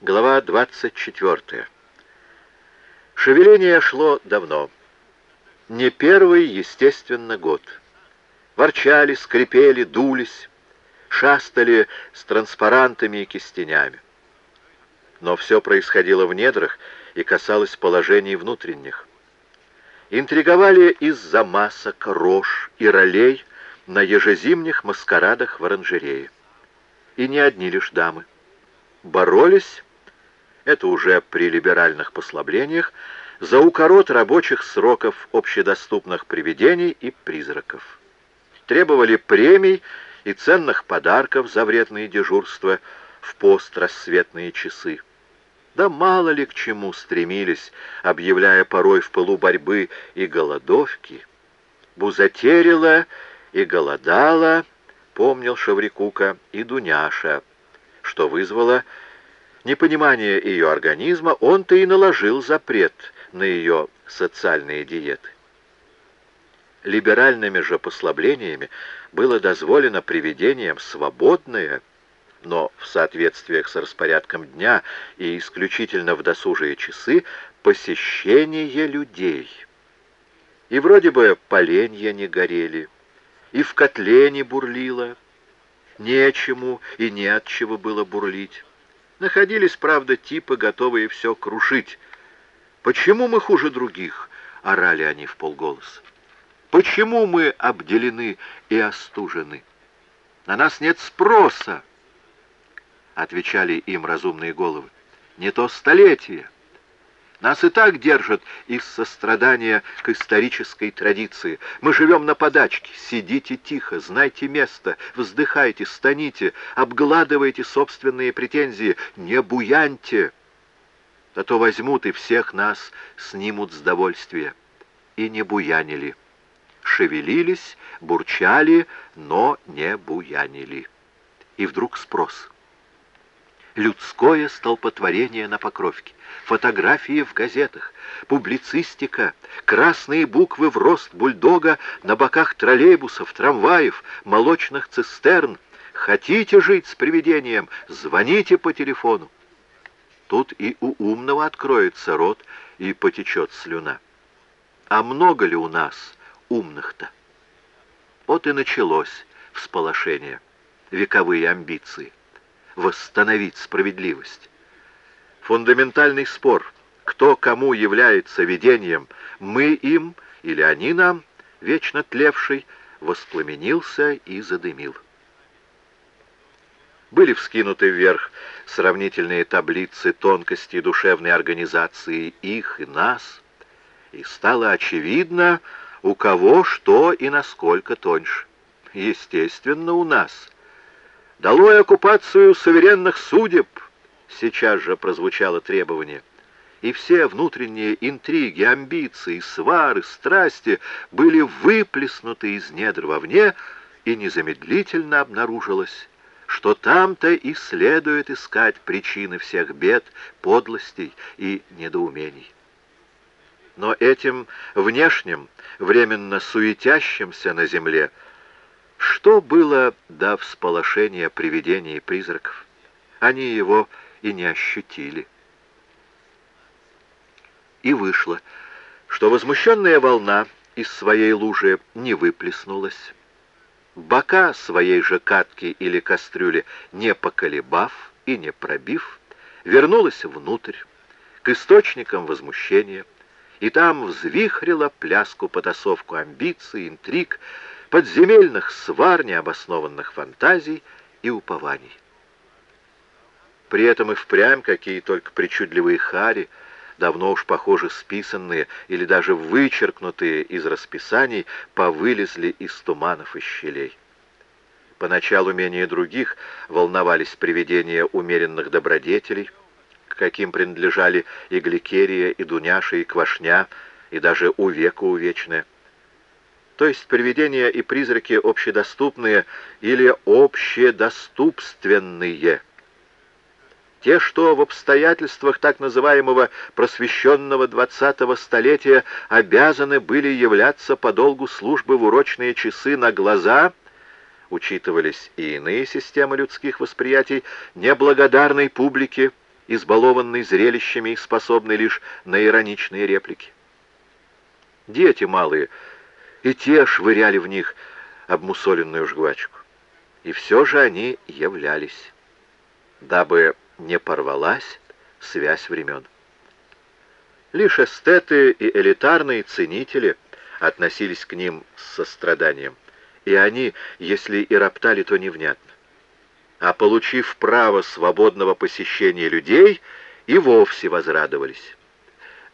Глава 24. Шевеление шло давно. Не первый, естественно, год. Ворчали, скрипели, дулись, шастали с транспарантами и кистенями. Но все происходило в недрах и касалось положений внутренних. Интриговали из-за масок, рож и ролей на ежезимних маскарадах в оранжерее. И не одни лишь дамы. Боролись это уже при либеральных послаблениях, за укорот рабочих сроков общедоступных привидений и призраков. Требовали премий и ценных подарков за вредные дежурства в пострассветные часы. Да мало ли к чему стремились, объявляя порой в пылу борьбы и голодовки. Бузатерила и голодала, помнил Шаврикука, и Дуняша, что вызвало непонимание ее организма, он-то и наложил запрет на ее социальные диеты. Либеральными же послаблениями было дозволено приведениям свободное, но в соответствиях с распорядком дня и исключительно в досужие часы, посещение людей. И вроде бы поленья не горели, и в котле не бурлило, нечему и не от чего было бурлить. Находились, правда, типы, готовые все крушить. «Почему мы хуже других?» — орали они в полголоса. «Почему мы обделены и остужены? На нас нет спроса!» — отвечали им разумные головы. «Не то столетие!» Нас и так держат из сострадания к исторической традиции. Мы живем на подачке. Сидите тихо, знайте место, вздыхайте, станите, обгладывайте собственные претензии, не буяньте. А то возьмут и всех нас снимут с довольствия. И не буянили. Шевелились, бурчали, но не буянили. И вдруг спрос — людское столпотворение на Покровке, фотографии в газетах, публицистика, красные буквы в рост бульдога на боках троллейбусов, трамваев, молочных цистерн. Хотите жить с привидением? Звоните по телефону. Тут и у умного откроется рот и потечет слюна. А много ли у нас умных-то? Вот и началось всполошение, вековые амбиции восстановить справедливость. Фундаментальный спор, кто кому является видением, мы им или они нам, вечно тлевший, воспламенился и задымил. Были вскинуты вверх сравнительные таблицы тонкости душевной организации их и нас, и стало очевидно, у кого что и насколько тоньше. Естественно, у нас – «Долой оккупацию суверенных судеб!» Сейчас же прозвучало требование. И все внутренние интриги, амбиции, свары, страсти были выплеснуты из недр вовне, и незамедлительно обнаружилось, что там-то и следует искать причины всех бед, подлостей и недоумений. Но этим внешним, временно суетящимся на земле, что было до всполошения привидений и призраков? Они его и не ощутили. И вышло, что возмущенная волна из своей лужи не выплеснулась. Бока своей же катки или кастрюли не поколебав и не пробив, вернулась внутрь, к источникам возмущения, и там взвихрила пляску-потасовку амбиций, интриг, подземельных свар, необоснованных фантазий и упований. При этом и впрямь какие только причудливые хари, давно уж, похоже, списанные или даже вычеркнутые из расписаний, повылезли из туманов и щелей. Поначалу менее других волновались привидения умеренных добродетелей, к каким принадлежали и Гликерия, и Дуняша, и Квашня, и даже Увека Увечная то есть привидения и призраки общедоступные или общедоступственные. Те, что в обстоятельствах так называемого просвещенного двадцатого столетия обязаны были являться по долгу службы в урочные часы на глаза, учитывались и иные системы людских восприятий, неблагодарной публики, избалованный зрелищами и способный лишь на ироничные реплики. Дети малые, и те швыряли в них обмусоленную жвачку. И все же они являлись, дабы не порвалась связь времен. Лишь эстеты и элитарные ценители относились к ним с состраданием, и они, если и роптали, то невнятно. А получив право свободного посещения людей, и вовсе возрадовались.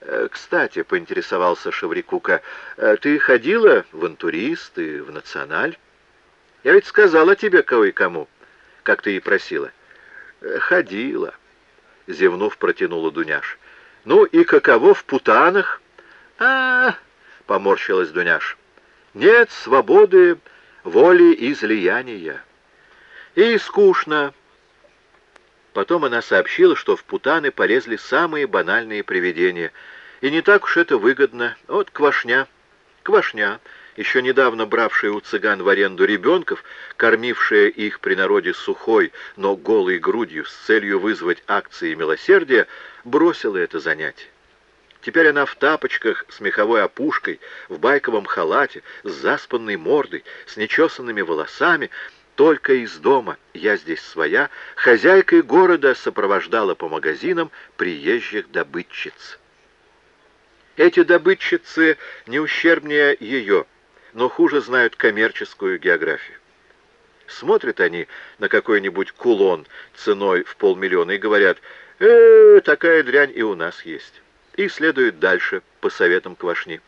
Э, «Кстати», — поинтересовался Шеврикука, э, — «ты ходила в антурист и в националь?» «Я ведь сказала тебе кое-кому, как ты и просила». «Э, «Ходила», — зевнув, протянула Дуняш. «Ну и каково в путанах?» а, -а, -а поморщилась Дуняш. «Нет свободы, воли излияния. И скучно». Потом она сообщила, что в путаны полезли самые банальные привидения — и не так уж это выгодно. Вот квашня, квашня, еще недавно бравшая у цыган в аренду ребенков, кормившая их при народе сухой, но голой грудью с целью вызвать акции милосердия, бросила это занятие. Теперь она в тапочках с меховой опушкой, в байковом халате, с заспанной мордой, с нечесанными волосами, только из дома, я здесь своя, хозяйкой города сопровождала по магазинам приезжих добытчиц. Эти добытчицы не ущербнее ее, но хуже знают коммерческую географию. Смотрят они на какой-нибудь кулон ценой в полмиллиона и говорят, «Э, такая дрянь и у нас есть». И следуют дальше по советам квашни.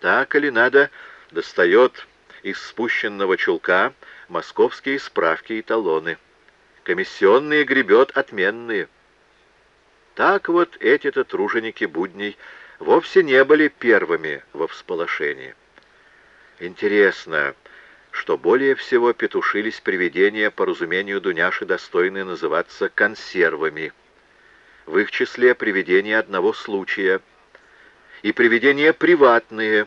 Так или надо, достает из спущенного чулка московские справки и талоны. Комиссионные гребет отменные. Так вот эти-то труженики будней вовсе не были первыми во всполошении. Интересно, что более всего петушились привидения, по разумению Дуняши, достойные называться консервами. В их числе привидения одного случая. И привидения приватные.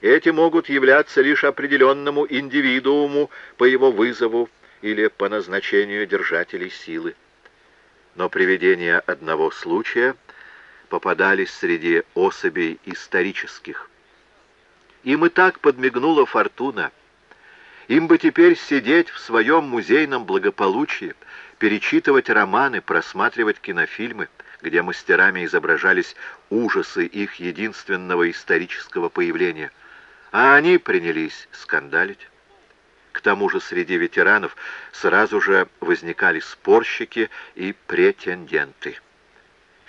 Эти могут являться лишь определенному индивидууму по его вызову или по назначению держателей силы. Но привидения одного случая — попадались среди особей исторических. Им и так подмигнула фортуна. Им бы теперь сидеть в своем музейном благополучии, перечитывать романы, просматривать кинофильмы, где мастерами изображались ужасы их единственного исторического появления. А они принялись скандалить. К тому же среди ветеранов сразу же возникали спорщики и претенденты.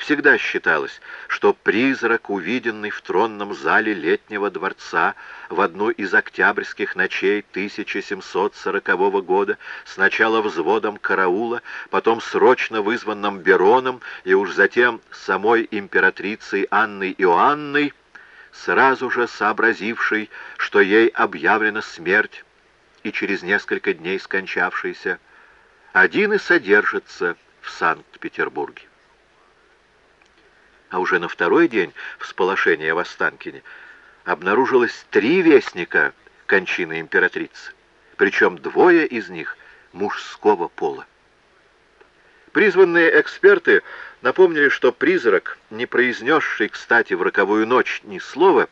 Всегда считалось, что призрак, увиденный в тронном зале летнего дворца в одну из октябрьских ночей 1740 года, сначала взводом караула, потом срочно вызванным Бероном и уж затем самой императрицей Анной Иоанной, сразу же сообразившей, что ей объявлена смерть, и через несколько дней скончавшейся, один и содержится в Санкт-Петербурге а уже на второй день всполошения в Останкине обнаружилось три вестника кончины императрицы, причем двое из них мужского пола. Призванные эксперты напомнили, что призрак, не произнесший, кстати, в роковую ночь ни слова,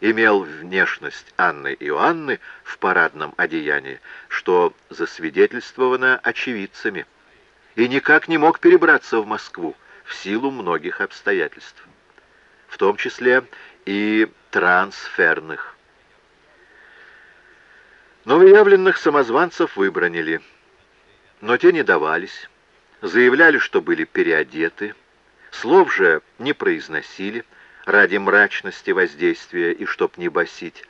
имел внешность Анны Иоанны в парадном одеянии, что засвидетельствовано очевидцами, и никак не мог перебраться в Москву, в силу многих обстоятельств, в том числе и трансферных. Новоявленных самозванцев выбронили, но те не давались, заявляли, что были переодеты, слов же не произносили ради мрачности воздействия и чтоб не басить,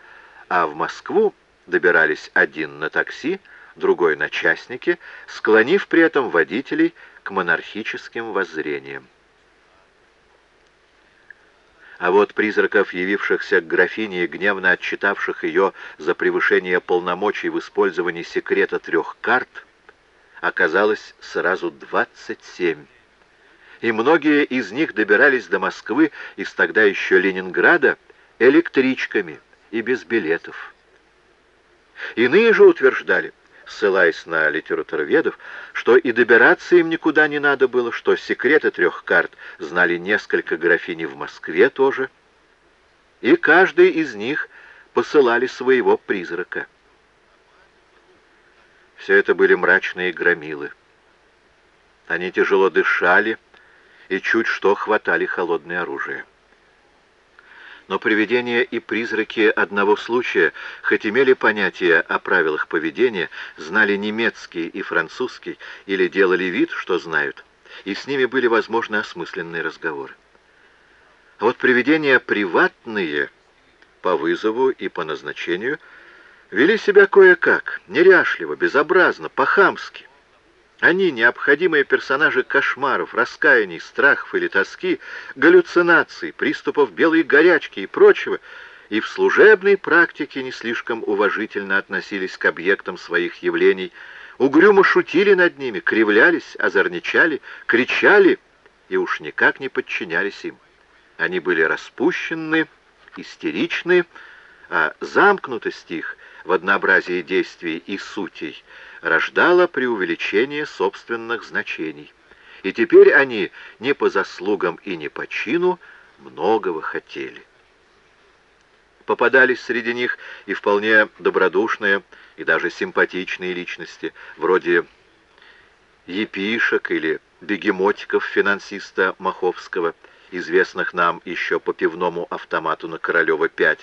а в Москву добирались один на такси, другой на частнике, склонив при этом водителей к монархическим воззрениям. А вот призраков, явившихся к графине и гневно отчитавших ее за превышение полномочий в использовании секрета трех карт, оказалось сразу 27. И многие из них добирались до Москвы из тогда еще Ленинграда электричками и без билетов. Иные же утверждали, ссылаясь на литературоведов, что и добираться им никуда не надо было, что секреты трех карт знали несколько графиней в Москве тоже, и каждый из них посылали своего призрака. Все это были мрачные громилы. Они тяжело дышали и чуть что хватали холодное оружие. Но привидения и призраки одного случая, хоть имели понятие о правилах поведения, знали немецкий и французский или делали вид, что знают, и с ними были возможны осмысленные разговоры. А вот привидения приватные, по вызову и по назначению, вели себя кое-как, неряшливо, безобразно, по-хамски. Они, необходимые персонажи кошмаров, раскаяний, страхов или тоски, галлюцинаций, приступов белой горячки и прочего, и в служебной практике не слишком уважительно относились к объектам своих явлений, угрюмо шутили над ними, кривлялись, озорничали, кричали и уж никак не подчинялись им. Они были распущены, истеричны, а замкнутость их в однообразии действий и сутей рождало преувеличение собственных значений. И теперь они не по заслугам и не по чину многого хотели. Попадались среди них и вполне добродушные, и даже симпатичные личности, вроде епишек или бегемотиков финансиста Маховского, известных нам еще по пивному автомату на Королева-5,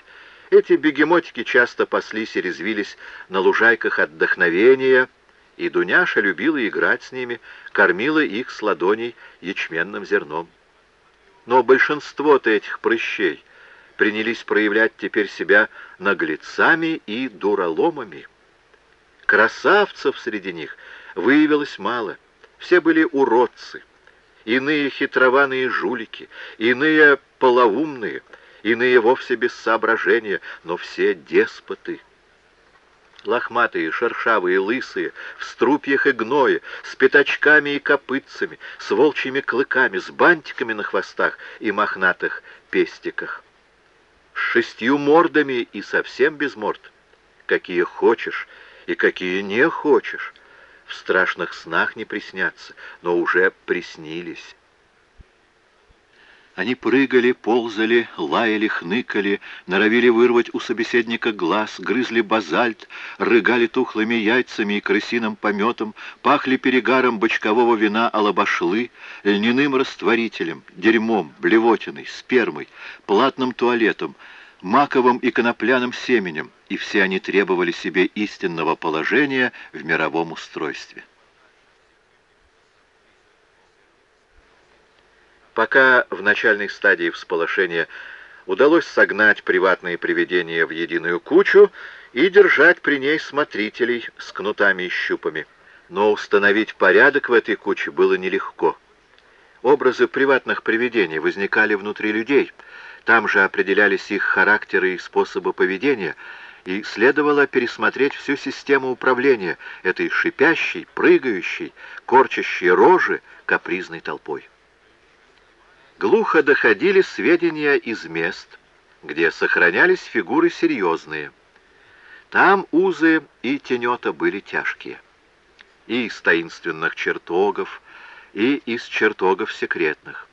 эти бегемотики часто паслись и резвились на лужайках отдохновения, и Дуняша любила играть с ними, кормила их с ладоней ячменным зерном. Но большинство-то этих прыщей принялись проявлять теперь себя наглецами и дураломами. Красавцев среди них выявилось мало, все были уродцы, иные хитрованные жулики, иные полоумные — иные вовсе без соображения, но все деспоты. Лохматые, шершавые, лысые, в струпьях и гное, с пятачками и копытцами, с волчьими клыками, с бантиками на хвостах и мохнатых пестиках. С шестью мордами и совсем без морд. Какие хочешь и какие не хочешь. В страшных снах не приснятся, но уже приснились. Они прыгали, ползали, лаяли, хныкали, норовили вырвать у собеседника глаз, грызли базальт, рыгали тухлыми яйцами и крысиным пометом, пахли перегаром бочкового вина алабашлы, льняным растворителем, дерьмом, блевотиной, спермой, платным туалетом, маковым и конопляным семенем, и все они требовали себе истинного положения в мировом устройстве. Пока в начальной стадии всполошения удалось согнать приватные привидения в единую кучу и держать при ней смотрителей с кнутами и щупами. Но установить порядок в этой куче было нелегко. Образы приватных привидений возникали внутри людей, там же определялись их характеры и способы поведения, и следовало пересмотреть всю систему управления этой шипящей, прыгающей, корчащей рожи капризной толпой глухо доходили сведения из мест, где сохранялись фигуры серьезные. Там узы и тенета были тяжкие. И из таинственных чертогов, и из чертогов секретных,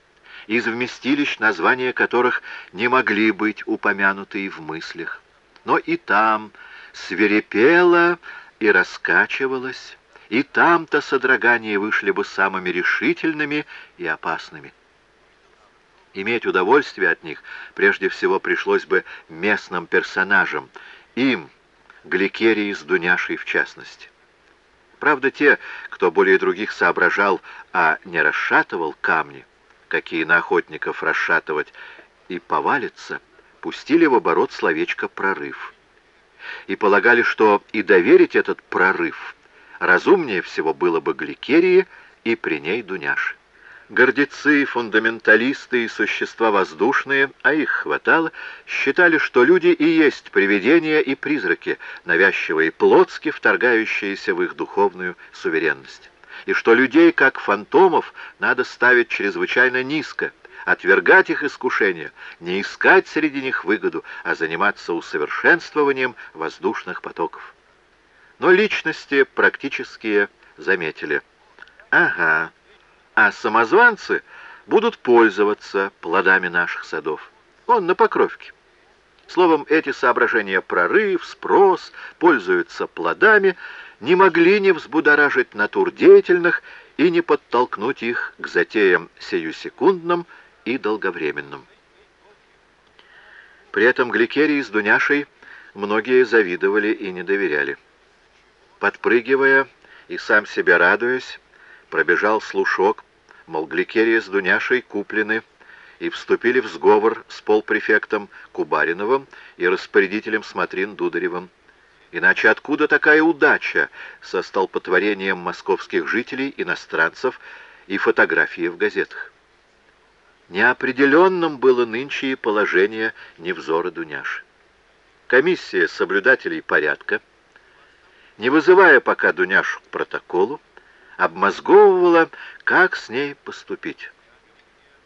из вместилищ, названия которых не могли быть упомянуты и в мыслях. Но и там свирепело и раскачивалось, и там-то содрогания вышли бы самыми решительными и опасными. Иметь удовольствие от них прежде всего пришлось бы местным персонажам, им, Гликерии с Дуняшей в частности. Правда, те, кто более других соображал, а не расшатывал камни, какие на охотников расшатывать и повалиться, пустили в оборот словечко «прорыв». И полагали, что и доверить этот прорыв разумнее всего было бы Гликерии и при ней Дуняше. Гордецы, фундаменталисты и существа воздушные, а их хватало, считали, что люди и есть привидения и призраки, навязчивые плотски, вторгающиеся в их духовную суверенность. И что людей, как фантомов, надо ставить чрезвычайно низко, отвергать их искушения, не искать среди них выгоду, а заниматься усовершенствованием воздушных потоков. но личности практические заметили. Ага, а самозванцы будут пользоваться плодами наших садов. Он на Покровке. Словом, эти соображения прорыв, спрос, пользуются плодами, не могли не взбудоражить натур деятельных и не подтолкнуть их к затеям сиюсекундным и долговременным. При этом Гликерии с Дуняшей многие завидовали и не доверяли. Подпрыгивая и сам себе радуясь, пробежал слушок, мол, Гликерия с Дуняшей куплены и вступили в сговор с полпрефектом Кубариновым и распорядителем Смотрин Дударевым. Иначе откуда такая удача со столпотворением московских жителей, иностранцев и фотографии в газетах? Неопределенным было нынче и положение Невзора Дуняши. Комиссия соблюдателей порядка, не вызывая пока Дуняшу к протоколу, обмозговывала, как с ней поступить.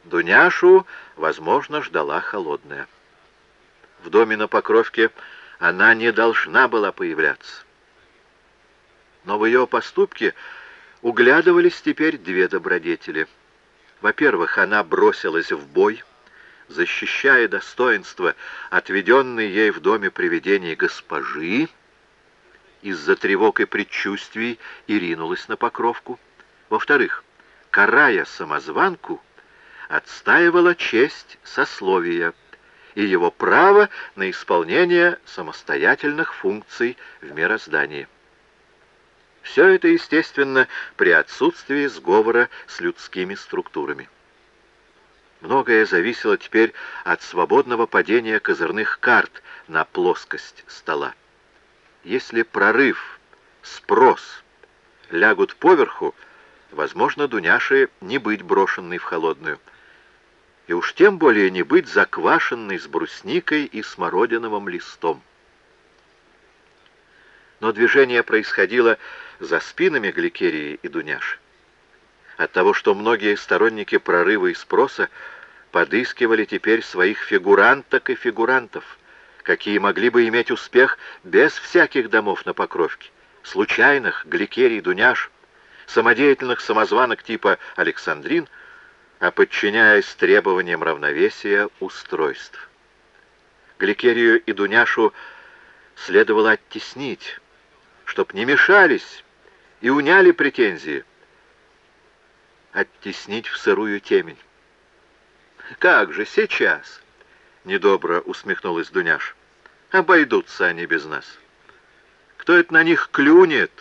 Дуняшу, возможно, ждала холодная. В доме на Покровке она не должна была появляться. Но в ее поступке углядывались теперь две добродетели. Во-первых, она бросилась в бой, защищая достоинство, отведенной ей в доме привидений госпожи, из-за тревог и предчувствий и ринулась на покровку. Во-вторых, карая самозванку, отстаивала честь сословия и его право на исполнение самостоятельных функций в мироздании. Все это, естественно, при отсутствии сговора с людскими структурами. Многое зависело теперь от свободного падения козырных карт на плоскость стола. Если прорыв, спрос лягут поверху, возможно, Дуняше не быть брошенной в холодную – и уж тем более не быть заквашенной с брусникой и смородиновым листом. Но движение происходило за спинами Гликерии и Дуняши. От того, что многие сторонники прорыва и спроса подыскивали теперь своих фигуранток и фигурантов, какие могли бы иметь успех без всяких домов на Покровке, случайных Гликерий, Дуняш, самодеятельных самозванок типа Александрин — а подчиняясь требованиям равновесия устройств. Гликерию и Дуняшу следовало оттеснить, чтоб не мешались и уняли претензии. Оттеснить в сырую темень. «Как же, сейчас!» — недобро усмехнулась Дуняш. «Обойдутся они без нас. Кто это на них клюнет?»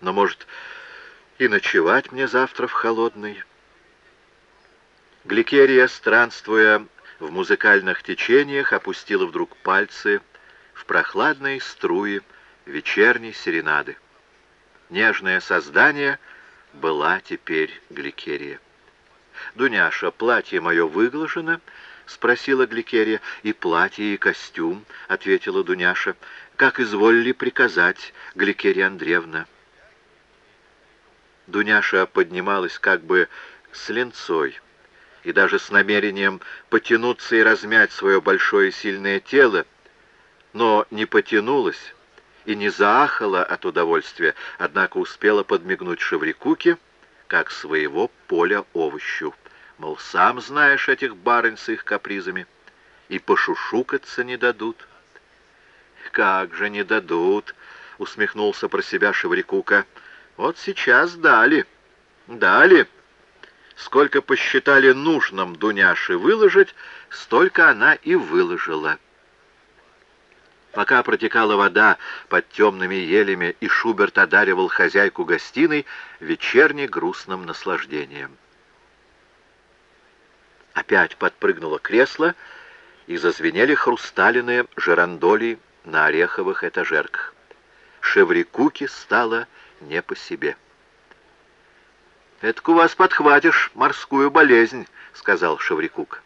«Но, может, и ночевать мне завтра в холодной. Гликерия, странствуя в музыкальных течениях, опустила вдруг пальцы в прохладные струи вечерней серенады. Нежное создание была теперь Гликерия. «Дуняша, платье мое выглажено?» — спросила Гликерия. «И платье, и костюм», — ответила Дуняша. «Как изволили приказать, Гликерия Андреевна?» Дуняша поднималась как бы с ленцой и даже с намерением потянуться и размять свое большое сильное тело, но не потянулась и не заахала от удовольствия, однако успела подмигнуть Шеврикуке, как своего поля овощу. Мол, сам знаешь этих барынь с их капризами, и пошушукаться не дадут. «Как же не дадут!» — усмехнулся про себя Шеврикука — вот сейчас дали. Дали. Сколько посчитали нужным Дуняши выложить, столько она и выложила. Пока протекала вода под темными елями, и Шуберт одаривал хозяйку гостиной вечерне грустным наслаждением. Опять подпрыгнуло кресло, и зазвенели хрусталины жерандолей на ореховых этажерках. Шеврикуки стало не по себе. «Это у вас подхватишь морскую болезнь», — сказал Шеврикук.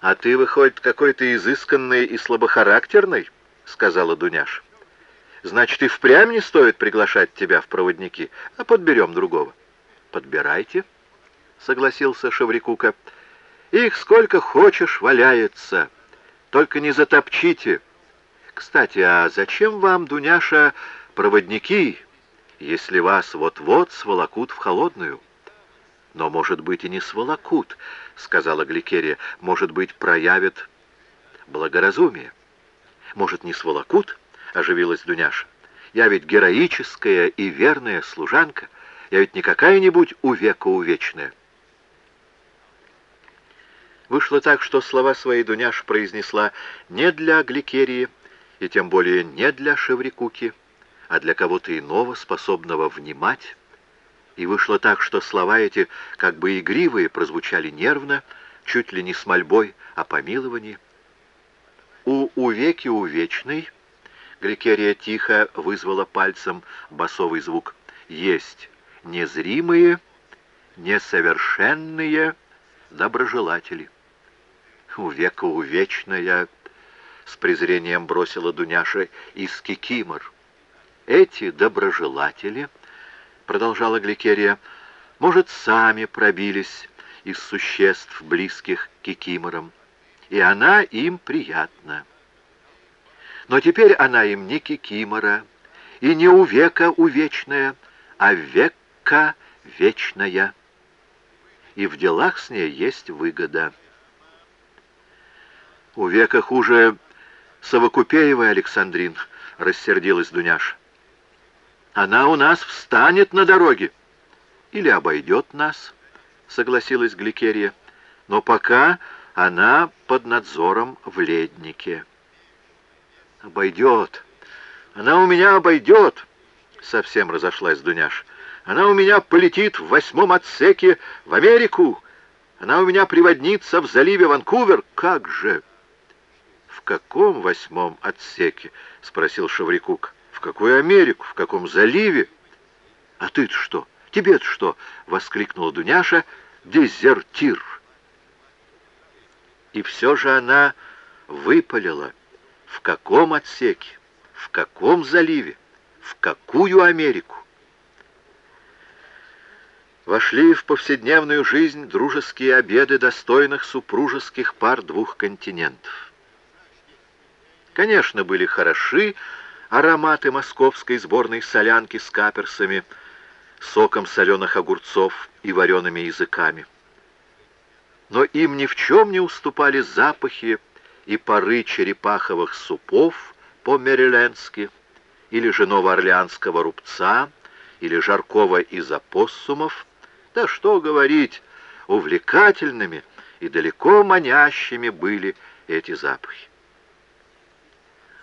«А ты, выходит, какой-то изысканный и слабохарактерный?» — сказала Дуняш. «Значит, и впрямь не стоит приглашать тебя в проводники, а подберем другого». «Подбирайте», — согласился Шеврикука. «Их сколько хочешь валяется, только не затопчите. Кстати, а зачем вам, Дуняша, проводники, если вас вот-вот сволокут в холодную? Но, может быть, и не сволокут, сказала Гликерия. Может быть, проявят благоразумие. Может, не сволокут? Оживилась Дуняша. Я ведь героическая и верная служанка. Я ведь не какая-нибудь увека увечная. Вышло так, что слова свои Дуняш произнесла не для Гликерии, и тем более не для Шеврикуки, а для кого-то иного, способного внимать. И вышло так, что слова эти, как бы игривые, прозвучали нервно, чуть ли не с мольбой о помиловании. У увеки увечной Гликерия тихо вызвала пальцем басовый звук. Есть незримые, несовершенные доброжелатели. У века увечная, с презрением бросила Дуняша из Кикимор. Эти доброжелатели, продолжала Гликерия, может, сами пробились из существ, близких к Кикиморам, и она им приятна. Но теперь она им не Кикимора, и не у века увечная, а века вечная. И в делах с ней есть выгода. У века хуже совокупеевой, Александрин, рассердилась Дуняш. Она у нас встанет на дороге. Или обойдет нас, согласилась Гликерия. Но пока она под надзором в леднике. Обойдет. Она у меня обойдет, совсем разошлась Дуняш. Она у меня полетит в восьмом отсеке в Америку. Она у меня приводнится в заливе Ванкувер. Как же! В каком восьмом отсеке? Спросил Шаврикук. В какую Америку? В каком заливе? А ты-то что? Тебе-то что? Воскликнула Дуняша. Дезертир. И все же она выпалила. В каком отсеке? В каком заливе? В какую Америку? Вошли в повседневную жизнь дружеские обеды достойных супружеских пар двух континентов. Конечно, были хороши ароматы московской сборной солянки с каперсами, соком соленых огурцов и вареными языками. Но им ни в чем не уступали запахи и пары черепаховых супов по-мерилендски, или же новоорлеанского рубца, или жаркого из опоссумов, да что говорить, увлекательными и далеко манящими были эти запахи.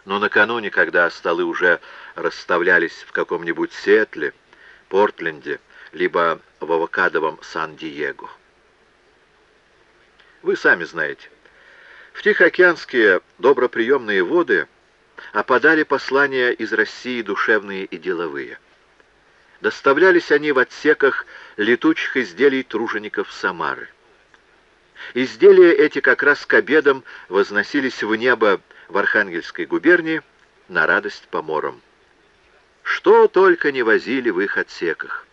Но накануне, когда столы уже расставлялись в каком-нибудь Сетле, Портленде, либо в авокадовом Сан-Диего. Вы сами знаете, в Тихоокеанские доброприемные воды опадали послания из России душевные и деловые. Доставлялись они в отсеках летучих изделий тружеников Самары. Изделия эти как раз к обедам возносились в небо в Архангельской губернии на радость поморам. Что только не возили в их отсеках,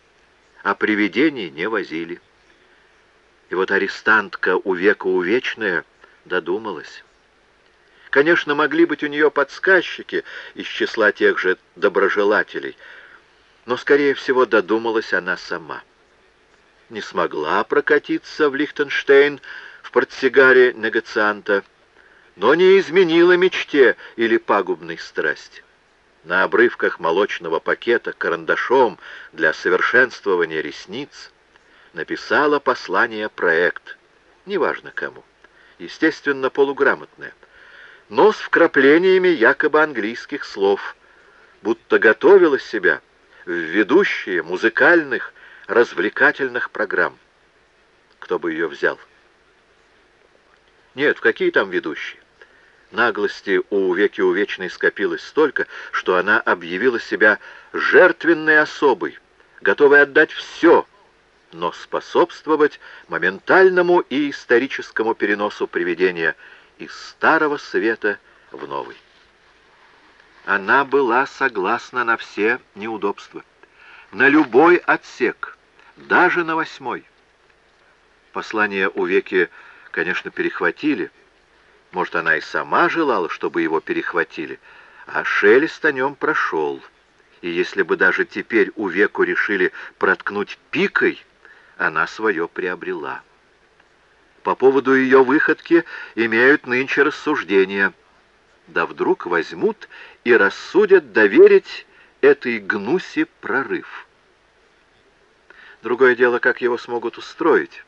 а привидений не возили. И вот арестантка у века увечная додумалась. Конечно, могли быть у нее подсказчики из числа тех же доброжелателей, но, скорее всего, додумалась она сама. Не смогла прокатиться в Лихтенштейн в портсигаре негацианта, но не изменила мечте или пагубной страсти. На обрывках молочного пакета карандашом для совершенствования ресниц написала послание проект, неважно кому естественно, полуграмотная, но с вкраплениями якобы английских слов, будто готовила себя в ведущие музыкальных, развлекательных программ. Кто бы ее взял? Нет, в какие там ведущие? Наглости у веки увечной скопилось столько, что она объявила себя жертвенной особой, готовой отдать все — но способствовать моментальному и историческому переносу привидения из старого света в новый. Она была согласна на все неудобства, на любой отсек, даже на восьмой. Послание у Веки, конечно, перехватили. Может, она и сама желала, чтобы его перехватили, а шелест о нем прошел. И если бы даже теперь у веку решили проткнуть пикой, она свое приобрела. По поводу ее выходки имеют нынче рассуждения. Да вдруг возьмут и рассудят доверить этой гнуси прорыв. Другое дело, как его смогут устроить.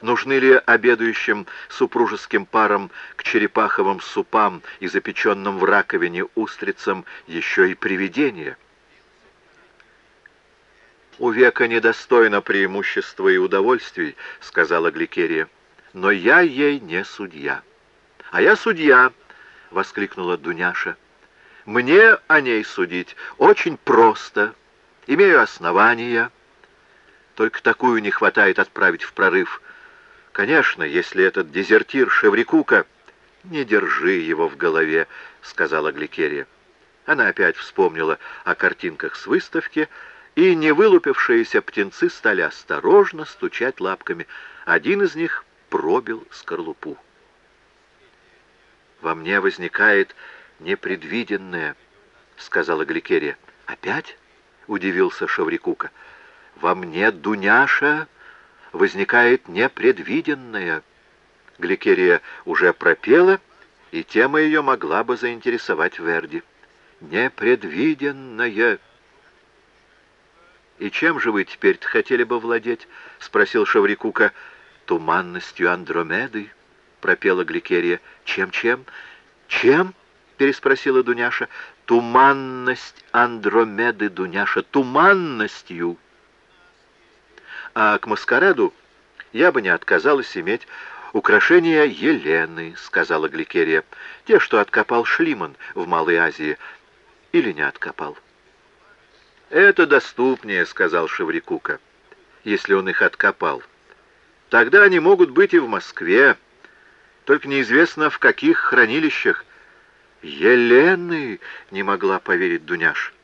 Нужны ли обедающим супружеским парам к черепаховым супам и запеченным в раковине устрицам еще и привидения? «У века недостойно преимущества и удовольствий», — сказала Гликерия, — «но я ей не судья». «А я судья», — воскликнула Дуняша. «Мне о ней судить очень просто. Имею основания. Только такую не хватает отправить в прорыв. Конечно, если этот дезертир Шеврикука... «Не держи его в голове», — сказала Гликерия. Она опять вспомнила о картинках с выставки, и невылупившиеся птенцы стали осторожно стучать лапками. Один из них пробил скорлупу. «Во мне возникает непредвиденное», — сказала Гликерия. «Опять?» — удивился Шаврикука. «Во мне, Дуняша, возникает непредвиденное. Гликерия уже пропела, и тема ее могла бы заинтересовать Верди. Непредвиденное. «И чем же вы теперь хотели бы владеть?» — спросил Шаврикука. «Туманностью Андромеды», — пропела Гликерия. «Чем-чем?» «Чем?» — переспросила Дуняша. «Туманность Андромеды, Дуняша, туманностью!» А к маскараду я бы не отказалась иметь украшения Елены, сказала Гликерия. Те, что откопал Шлиман в Малой Азии. Или не откопал. Это доступнее, сказал Шеврикука, если он их откопал. Тогда они могут быть и в Москве, только неизвестно в каких хранилищах. Елены, не могла поверить Дуняш.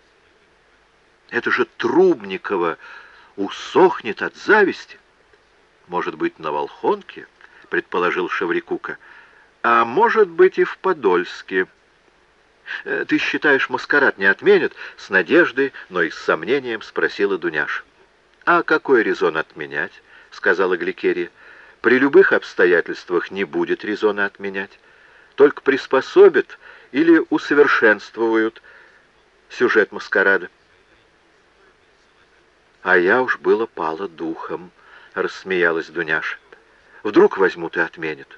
Это же Трубникова, усохнет от зависти. Может быть, на Волхонке, предположил Шеврикука, а может быть и в Подольске. Э, ты считаешь, маскарад не отменят? С надеждой, но и с сомнением спросила Дуняш. А какой резон отменять? сказала Гликерия. При любых обстоятельствах не будет резона отменять. Только приспособят или усовершенствуют сюжет маскарада. А я уж было пала духом, — рассмеялась Дуняша. Вдруг возьмут и отменят.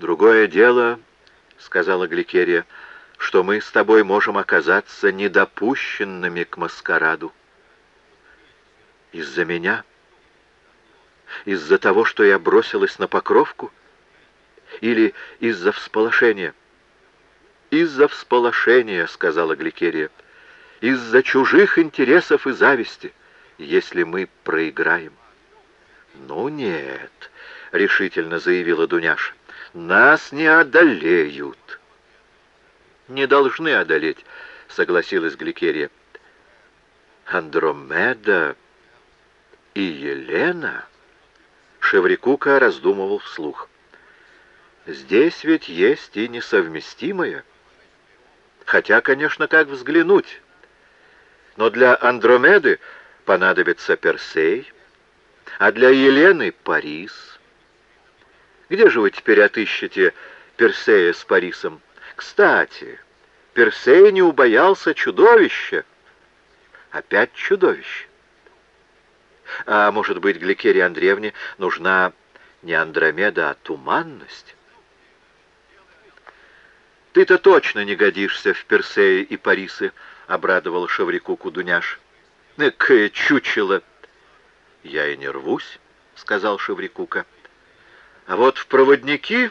Другое дело, — сказала Гликерия, — что мы с тобой можем оказаться недопущенными к маскараду. Из-за меня? Из-за того, что я бросилась на покровку? Или из-за всполошения? Из-за всполошения, — сказала Гликерия из-за чужих интересов и зависти, если мы проиграем. «Ну нет», — решительно заявила Дуняша, — «нас не одолеют». «Не должны одолеть», — согласилась Гликерия. «Андромеда и Елена?» Шеврикука раздумывал вслух. «Здесь ведь есть и несовместимое. Хотя, конечно, как взглянуть?» Но для Андромеды понадобится Персей, а для Елены — Парис. Где же вы теперь отыщете Персея с Парисом? Кстати, Персей не убоялся чудовища. Опять чудовище. А может быть, Гликерии Андреевне нужна не Андромеда, а туманность? Ты-то точно не годишься в Персее и Парисы, — обрадовал Шаврикуку Дуняш. «Экое чучело!» «Я и не рвусь», — сказал Шеврикука. «А вот в проводники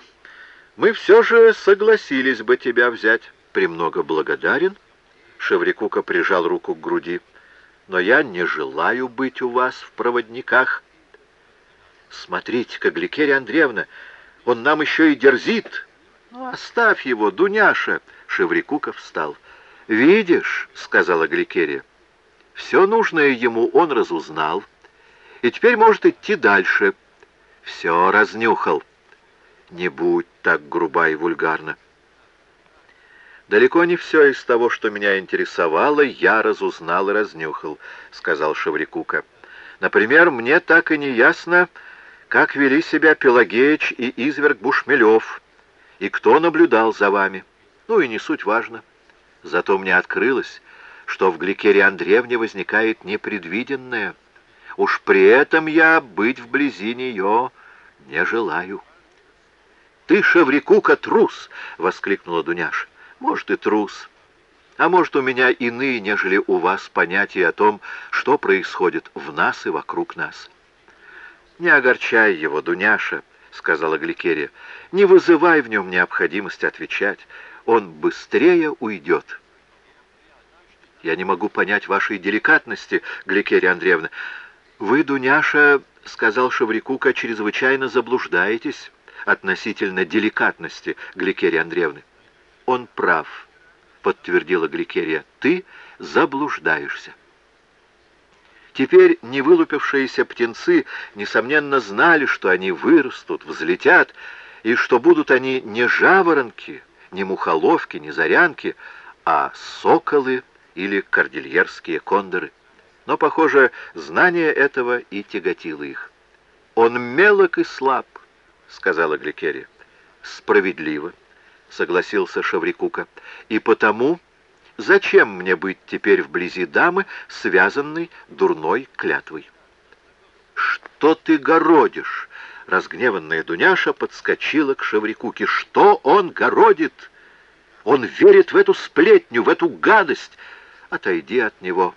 мы все же согласились бы тебя взять. Премного благодарен». Шеврикука прижал руку к груди. «Но я не желаю быть у вас в проводниках». «Смотрите-ка, Гликерия Андреевна, он нам еще и дерзит». «Ну, оставь его, Дуняша!» Шеврикука встал. «Видишь», — сказала Гликерия, — «все нужное ему он разузнал, и теперь может идти дальше. Все разнюхал. Не будь так груба и вульгарна». «Далеко не все из того, что меня интересовало, я разузнал и разнюхал», — сказал Шеврикука. «Например, мне так и не ясно, как вели себя Пелагеич и изверг Бушмелев, и кто наблюдал за вами. Ну и не суть важно. Зато мне открылось, что в Гликере Андреевне возникает непредвиденное. Уж при этом я быть вблизи нее не желаю». «Ты, Шеврикука, трус!» — воскликнула Дуняша. Может, и трус. А может, у меня иные, нежели у вас, понятия о том, что происходит в нас и вокруг нас. «Не огорчай его, Дуняша», — сказала Гликерия. «Не вызывай в нем необходимости отвечать. Он быстрее уйдет». «Я не могу понять вашей деликатности, Гликерия Андреевна. Вы, Дуняша, — сказал Шеврикука, — чрезвычайно заблуждаетесь относительно деликатности Гликерии Андреевны. «Он прав», — подтвердила Гликерия. «Ты заблуждаешься». Теперь невылупившиеся птенцы, несомненно, знали, что они вырастут, взлетят, и что будут они не жаворонки, не мухоловки, не зарянки, а соколы или кордильерские кондоры. Но, похоже, знание этого и тяготило их. «Он мелок и слаб», — сказала Гликерия. «Справедливо», — согласился Шаврикука. «И потому зачем мне быть теперь вблизи дамы, связанной дурной клятвой?» «Что ты городишь?» Разгневанная Дуняша подскочила к Шаврикуке. «Что он городит? Он верит в эту сплетню, в эту гадость! Отойди от него!»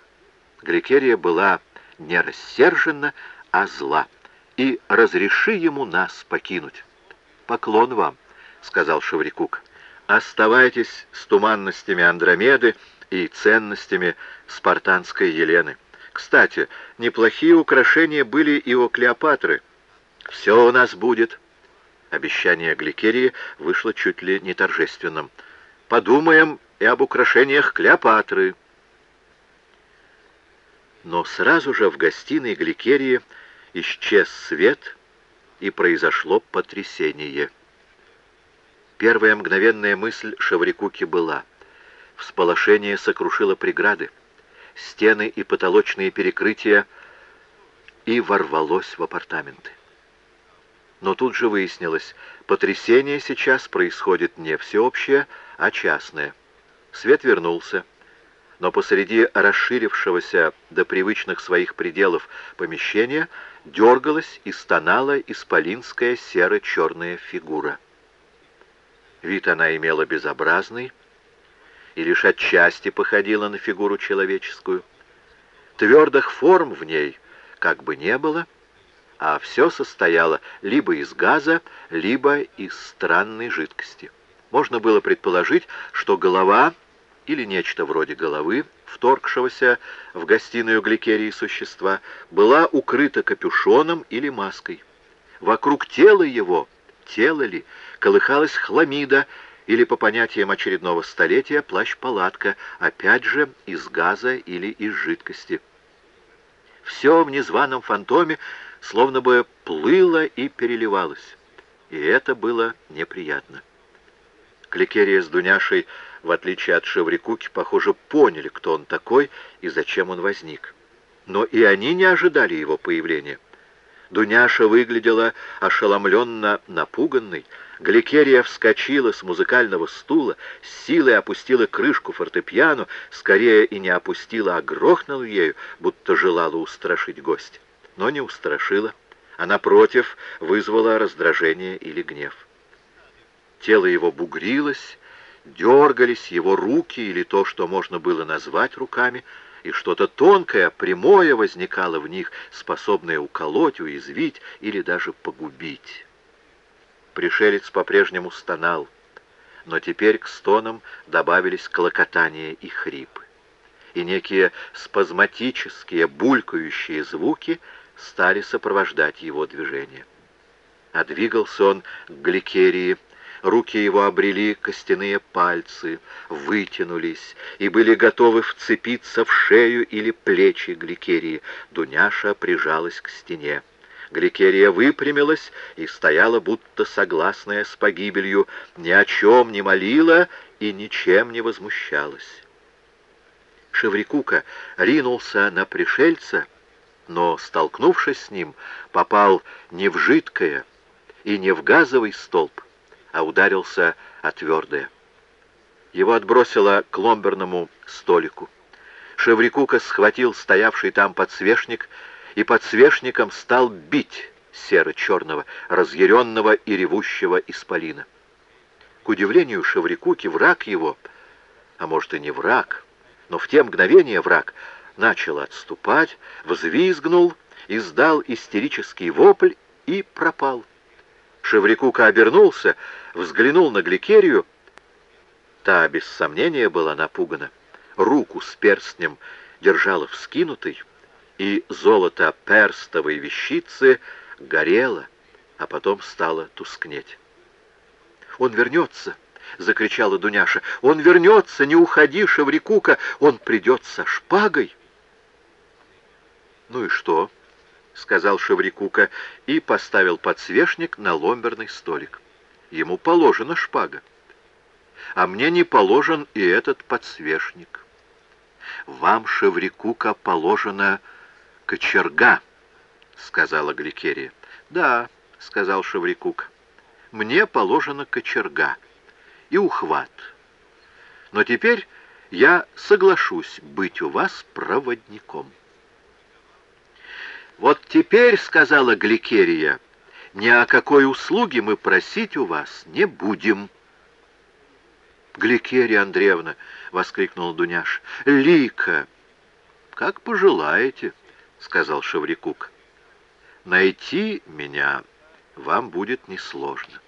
Гликерия была не рассержена, а зла. «И разреши ему нас покинуть. Поклон вам!» — сказал Шеврикук. «Оставайтесь с туманностями Андромеды и ценностями спартанской Елены. Кстати, неплохие украшения были и у Клеопатры. Все у нас будет». Обещание Гликерии вышло чуть ли не торжественным. «Подумаем и об украшениях Клеопатры». Но сразу же в гостиной Гликерии исчез свет, и произошло потрясение. Первая мгновенная мысль Шаврикуки была. Всполошение сокрушило преграды, стены и потолочные перекрытия и ворвалось в апартаменты. Но тут же выяснилось, потрясение сейчас происходит не всеобщее, а частное. Свет вернулся, но посреди расширившегося до привычных своих пределов помещения дергалась и стонала исполинская серо-черная фигура. Вид она имела безобразный и лишь отчасти походила на фигуру человеческую. Твердых форм в ней как бы не было, а все состояло либо из газа, либо из странной жидкости. Можно было предположить, что голова или нечто вроде головы, вторгшегося в гостиную гликерии существа, была укрыта капюшоном или маской. Вокруг тела его, тело ли, колыхалась хламида, или, по понятиям очередного столетия, плащ-палатка, опять же, из газа или из жидкости. Все в незваном фантоме словно бы плыло и переливалось, и это было неприятно. Кликерия с Дуняшей, в отличие от Шеврикуки, похоже, поняли, кто он такой и зачем он возник. Но и они не ожидали его появления. Дуняша выглядела ошеломленно напуганной, Гликерия вскочила с музыкального стула, с силой опустила крышку фортепиано, скорее и не опустила, а грохнула ею, будто желала устрашить гость. Но не устрашила, а напротив вызвала раздражение или гнев. Тело его бугрилось, дергались его руки или то, что можно было назвать руками, и что-то тонкое, прямое возникало в них, способное уколоть, уязвить или даже погубить. Пришелец по-прежнему стонал, но теперь к стонам добавились клокотания и хрипы. И некие спазматические, булькающие звуки стали сопровождать его движение. А двигался он к гликерии, руки его обрели костяные пальцы, вытянулись и были готовы вцепиться в шею или плечи гликерии. Дуняша прижалась к стене. Гликерия выпрямилась и стояла, будто согласная с погибелью, ни о чем не молила и ничем не возмущалась. Шеврикука ринулся на пришельца, но, столкнувшись с ним, попал не в жидкое и не в газовый столб, а ударился о твердое. Его отбросило к ломберному столику. Шеврикука схватил стоявший там подсвечник и подсвечником стал бить серо-черного, разъяренного и ревущего исполина. К удивлению Шеврикуки, враг его, а может и не враг, но в те мгновения враг начал отступать, взвизгнул, издал истерический вопль и пропал. Шеврикука обернулся, взглянул на Гликерию. Та, без сомнения, была напугана. Руку с перстнем держала вскинутой, и золото перстовой вещицы горело, а потом стало тускнеть. «Он вернется!» — закричала Дуняша. «Он вернется! Не уходи, Шеврикука! Он придет со шпагой!» «Ну и что?» — сказал Шеврикука и поставил подсвечник на ломберный столик. «Ему положена шпага, а мне не положен и этот подсвечник. Вам, Шеврикука, положена кочерга», — сказала Гликерия. «Да», — сказал Шеврикука, — «мне положена кочерга и ухват. Но теперь я соглашусь быть у вас проводником». «Вот теперь, — сказала Гликерия, — ни о какой услуге мы просить у вас не будем». «Гликерия Андреевна!» — воскликнула Дуняш. «Лика!» «Как пожелаете», — сказал Шеврикук. «Найти меня вам будет несложно».